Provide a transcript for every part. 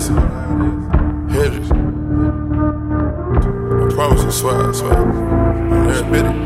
is. Hit it. I promise you, swear, I swear. I'm there, admit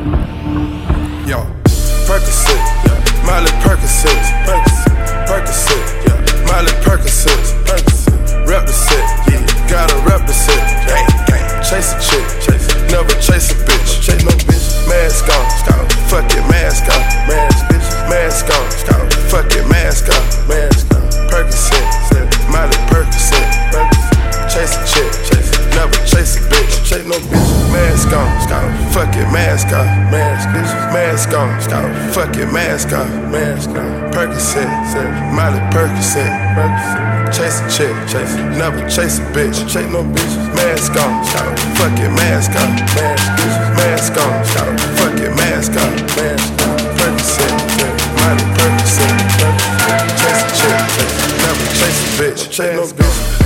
on, scout. Fuck it, mask on, mask. Mask on, scout. Fuck it, mask on, mask on. Percocet, Molly Percocet. Chase a chick, chase. Never chase a bitch, chase no bitch. Mask on, scout. Fuck it, mask on, mask. Mask on, scout. Fuck it, mask on, mask on. Percocet, Percocet, Percocet. Chase a chick, chase. Never chase a bitch, chase no bitch.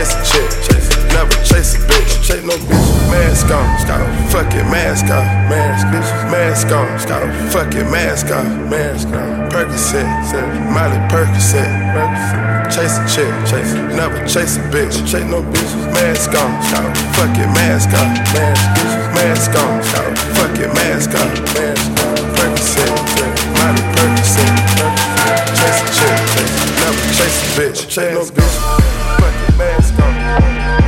chase chasing shit. Never chase a bitch, chase no bitch. Mask on, got a fucking mask on. Mask, bitch, mask on, got a fucking mask on. Mask on. Percocet, Molly Percocet. Chase a chick, chase, never chase a bitch, chase no bitch. Mask on, got a fucking mask on. Mask, bitch, mask on, got a fucking mask on. Mask on. Percocet, Molly Percocet. Chase a chick, chase, never chase a bitch, chase no bitch mask on.